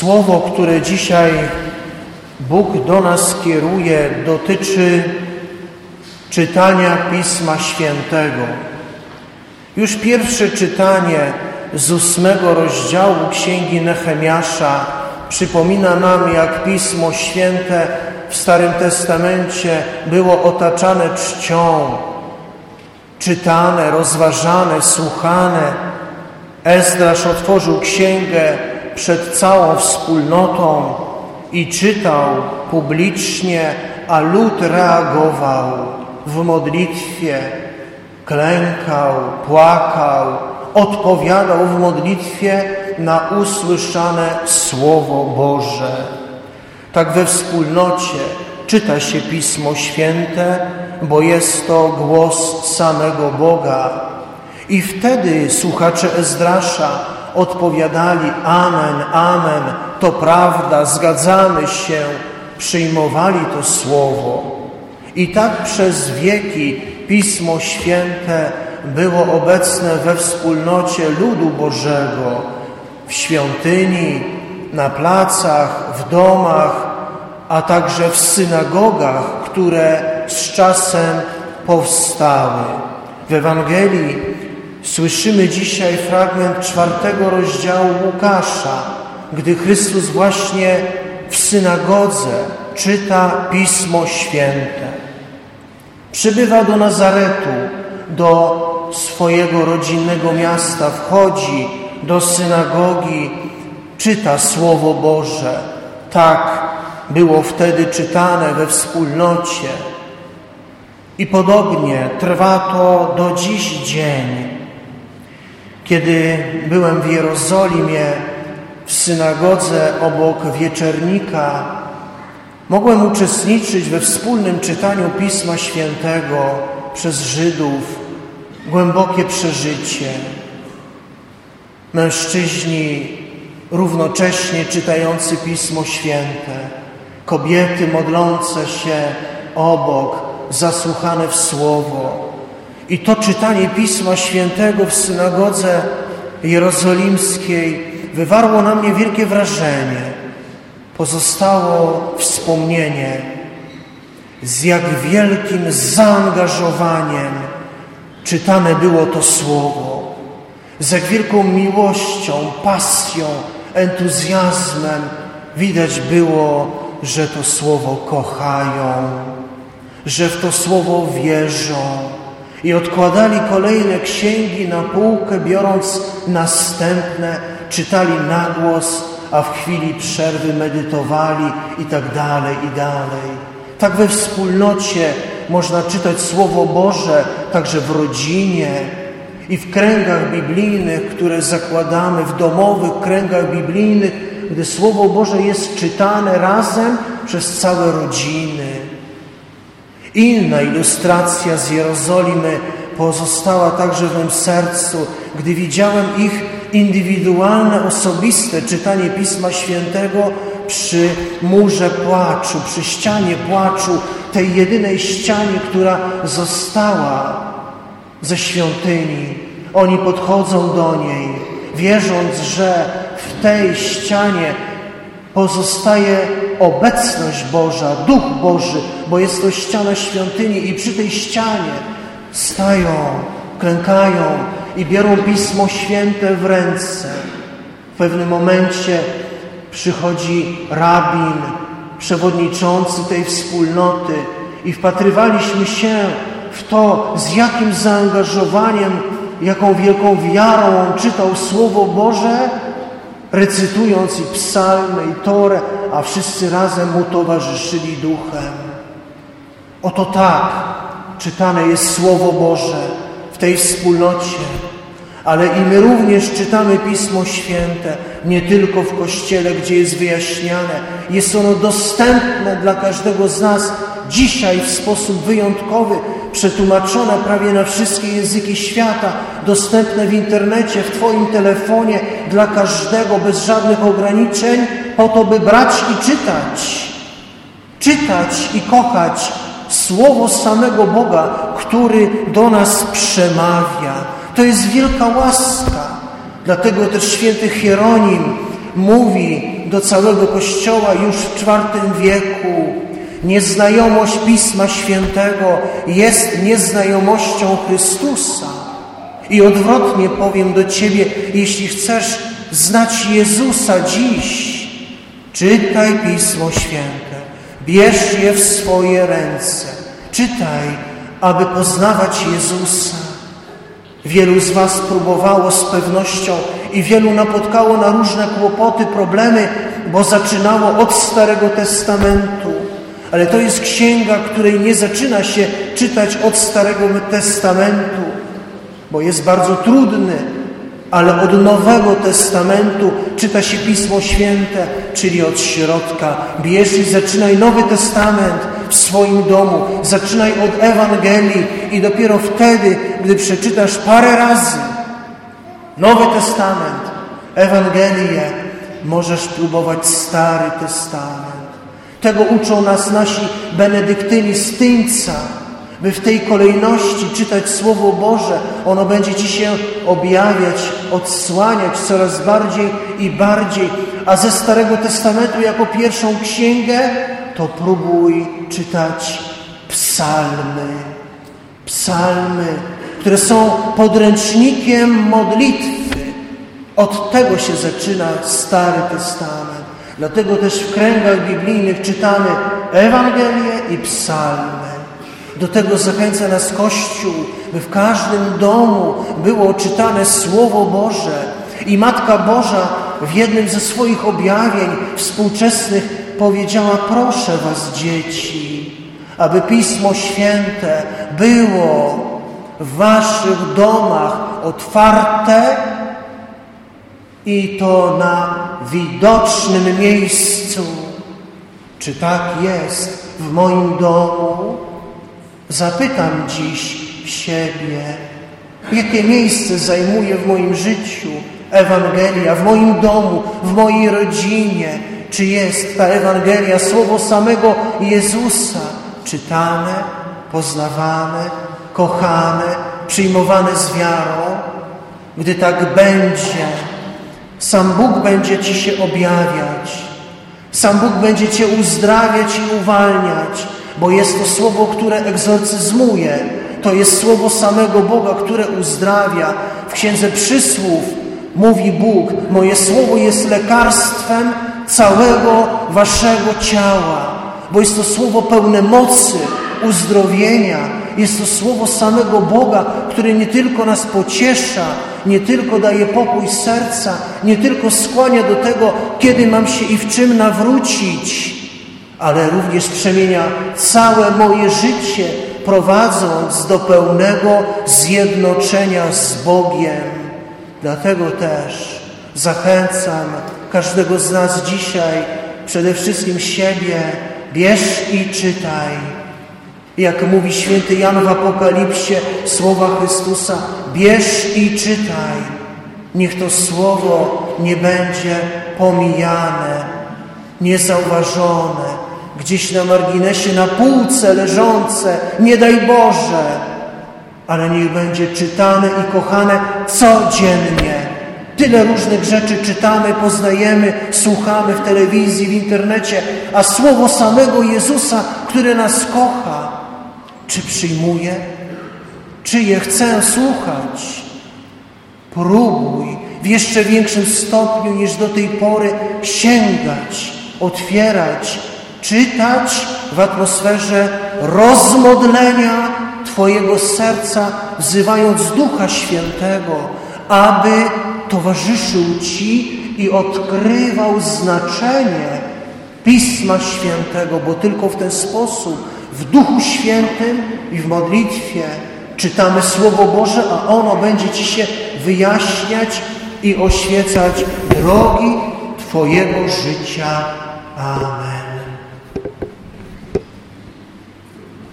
Słowo, które dzisiaj Bóg do nas kieruje, dotyczy czytania Pisma Świętego. Już pierwsze czytanie z ósmego rozdziału Księgi Nehemiasza przypomina nam, jak Pismo Święte w Starym Testamencie było otaczane czcią, czytane, rozważane, słuchane. Ezdrasz otworzył księgę przed całą wspólnotą i czytał publicznie, a lud reagował w modlitwie, klękał, płakał, odpowiadał w modlitwie na usłyszane Słowo Boże. Tak we wspólnocie czyta się Pismo Święte, bo jest to głos samego Boga. I wtedy słuchacze Ezdrasza odpowiadali Amen, Amen, to prawda, zgadzamy się, przyjmowali to Słowo. I tak przez wieki Pismo Święte było obecne we wspólnocie ludu Bożego, w świątyni, na placach, w domach, a także w synagogach, które z czasem powstały. W Ewangelii słyszymy dzisiaj fragment czwartego rozdziału Łukasza, gdy Chrystus właśnie w synagodze czyta Pismo Święte. Przybywa do Nazaretu, do swojego rodzinnego miasta, wchodzi do synagogi, czyta Słowo Boże. Tak było wtedy czytane we wspólnocie. I podobnie trwa to do dziś dzień. Kiedy byłem w Jerozolimie, w synagodze obok wieczernika, mogłem uczestniczyć we wspólnym czytaniu Pisma Świętego przez Żydów. Głębokie przeżycie. Mężczyźni równocześnie czytający Pismo Święte, kobiety modlące się obok, zasłuchane w Słowo. I to czytanie Pisma Świętego w synagodze jerozolimskiej wywarło na mnie wielkie wrażenie. Pozostało wspomnienie, z jak wielkim zaangażowaniem czytane było to Słowo, z jak wielką miłością, pasją, entuzjazmem widać było, że to Słowo kochają, że w to Słowo wierzą i odkładali kolejne księgi na półkę, biorąc następne, czytali na głos, a w chwili przerwy medytowali i tak dalej, i dalej. Tak we wspólnocie można czytać Słowo Boże, także w rodzinie i w kręgach biblijnych, które zakładamy, w domowych kręgach biblijnych, gdy Słowo Boże jest czytane razem przez całe rodziny. Inna ilustracja z Jerozolimy pozostała także w mym sercu, gdy widziałem ich indywidualne, osobiste czytanie Pisma Świętego przy murze płaczu, przy ścianie płaczu, tej jedynej ścianie, która została ze świątyni. Oni podchodzą do niej, wierząc, że w tej ścianie pozostaje obecność Boża, Duch Boży, bo jest to ściana świątyni i przy tej ścianie stają, klękają i biorą Pismo Święte w ręce. W pewnym momencie przychodzi rabin, przewodniczący tej wspólnoty i wpatrywaliśmy się w to, z jakim zaangażowaniem, jaką wielką wiarą on czytał Słowo Boże, recytując i psalmy, i torę, a wszyscy razem mu towarzyszyli duchem. Oto tak czytane jest Słowo Boże w tej wspólnocie, ale i my również czytamy Pismo Święte, nie tylko w Kościele, gdzie jest wyjaśniane. Jest ono dostępne dla każdego z nas dzisiaj w sposób wyjątkowy, przetłumaczone prawie na wszystkie języki świata, dostępne w internecie, w Twoim telefonie, dla każdego, bez żadnych ograniczeń, po to, by brać i czytać. Czytać i kochać Słowo samego Boga, który do nas przemawia. To jest wielka łaska. Dlatego też święty Hieronim mówi do całego Kościoła już w IV wieku. Nieznajomość Pisma Świętego jest nieznajomością Chrystusa. I odwrotnie powiem do Ciebie, jeśli chcesz znać Jezusa dziś, czytaj Pismo Święte, bierz je w swoje ręce, czytaj, aby poznawać Jezusa. Wielu z Was próbowało z pewnością i wielu napotkało na różne kłopoty, problemy, bo zaczynało od Starego Testamentu. Ale to jest księga, której nie zaczyna się czytać od Starego Testamentu, bo jest bardzo trudny, ale od Nowego Testamentu czyta się Pismo Święte, czyli od środka. Bierz i zaczynaj Nowy Testament w swoim domu, zaczynaj od Ewangelii i dopiero wtedy, gdy przeczytasz parę razy Nowy Testament, Ewangelię, możesz próbować Stary Testament. Tego uczą nas nasi benedyktyni z Tyńca, by w tej kolejności czytać Słowo Boże. Ono będzie Ci się objawiać, odsłaniać coraz bardziej i bardziej. A ze Starego Testamentu jako pierwszą księgę to próbuj czytać psalmy. Psalmy, które są podręcznikiem modlitwy. Od tego się zaczyna Stary Testament. Dlatego też w kręgach biblijnych czytamy Ewangelię i psalmy. Do tego zachęca nas Kościół, by w każdym domu było czytane Słowo Boże. I Matka Boża w jednym ze swoich objawień współczesnych powiedziała: Proszę Was, dzieci, aby Pismo Święte było w Waszych domach otwarte i to na widocznym miejscu. Czy tak jest w moim domu? Zapytam dziś siebie, jakie miejsce zajmuje w moim życiu Ewangelia, w moim domu, w mojej rodzinie. Czy jest ta Ewangelia, słowo samego Jezusa, czytane, poznawane, kochane, przyjmowane z wiarą? Gdy tak będzie, sam Bóg będzie Ci się objawiać. Sam Bóg będzie Cię uzdrawiać i uwalniać, bo jest to słowo, które egzorcyzmuje. To jest słowo samego Boga, które uzdrawia. W Księdze Przysłów mówi Bóg, moje słowo jest lekarstwem całego Waszego ciała, bo jest to słowo pełne mocy, uzdrowienia. Jest to słowo samego Boga, które nie tylko nas pociesza, nie tylko daje pokój serca, nie tylko skłania do tego, kiedy mam się i w czym nawrócić, ale również przemienia całe moje życie, prowadząc do pełnego zjednoczenia z Bogiem. Dlatego też zachęcam każdego z nas dzisiaj, przede wszystkim siebie, bierz i czytaj jak mówi święty Jan w Apokalipsie, słowa Chrystusa, bierz i czytaj. Niech to słowo nie będzie pomijane, niezauważone, gdzieś na marginesie, na półce leżące, nie daj Boże, ale niech będzie czytane i kochane codziennie. Tyle różnych rzeczy czytamy, poznajemy, słuchamy w telewizji, w internecie, a słowo samego Jezusa, który nas kocha, czy przyjmuję? Czy je chcę słuchać? Próbuj w jeszcze większym stopniu niż do tej pory sięgać, otwierać, czytać w atmosferze rozmodlenia Twojego serca, wzywając Ducha Świętego, aby towarzyszył Ci i odkrywał znaczenie Pisma Świętego, bo tylko w ten sposób w Duchu Świętym i w modlitwie czytamy Słowo Boże, a ono będzie Ci się wyjaśniać i oświecać drogi Twojego życia. Amen.